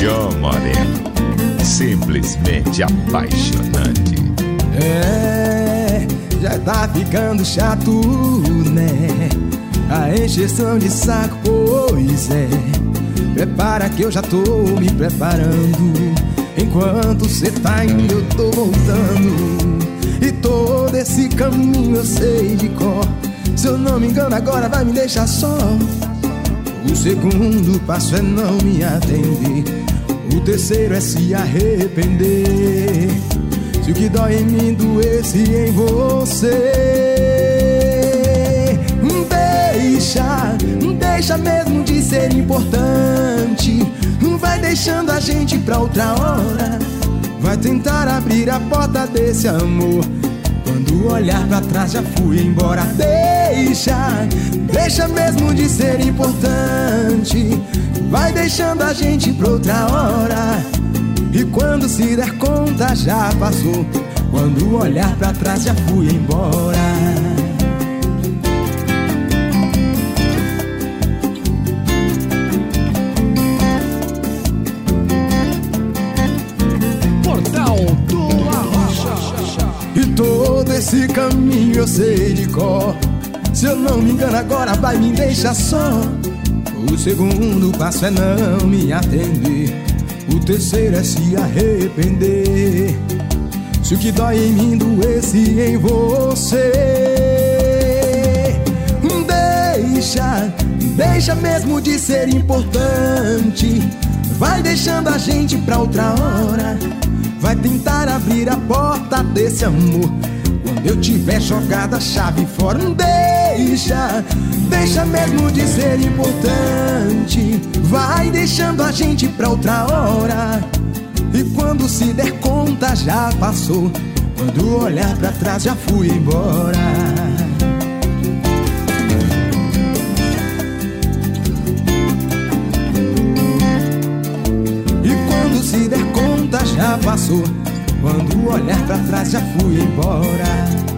John Moreno, simplesmente apaixonante. É, já tá ficando chato, né? A encheção de saco, pois é. Prepara que eu já tô me preparando. Enquanto cê tá indo, eu tô voltando. Esse caminho eu sei de cor. Se eu não me engano, agora vai me deixar só. O segundo passo é não me atender. O terceiro é se arrepender. Se o que dói em mim doesse em você. Deixa, deixa mesmo de ser importante. Vai deixando a gente pra outra hora. Vai tentar abrir a porta desse amor. Olhar pra trás já fui embora. Deixa, deixa mesmo de ser importante. Vai deixando a gente pra outra hora. E quando se der conta já passou. Quando olhar pra trás já fui embora. Portal do Arrocha. E todo esse caminho eu sei de cor. Se eu não me engano, agora vai me deixar só. O segundo passo é não me atender. O terceiro é se arrepender. Se o que dói em mim doesse em você. Deixa, deixa mesmo de ser importante. Vai deixando a gente pra outra hora. Vai tentar abrir a porta desse amor. Quando eu tiver jogado a chave fora, deixa, deixa mesmo de ser importante. Vai deixando a gente pra outra hora. E quando se der conta, já passou. Quando olhar pra trás, já fui embora. E quando se der passou. Quando olhar pra trás, já fui embora.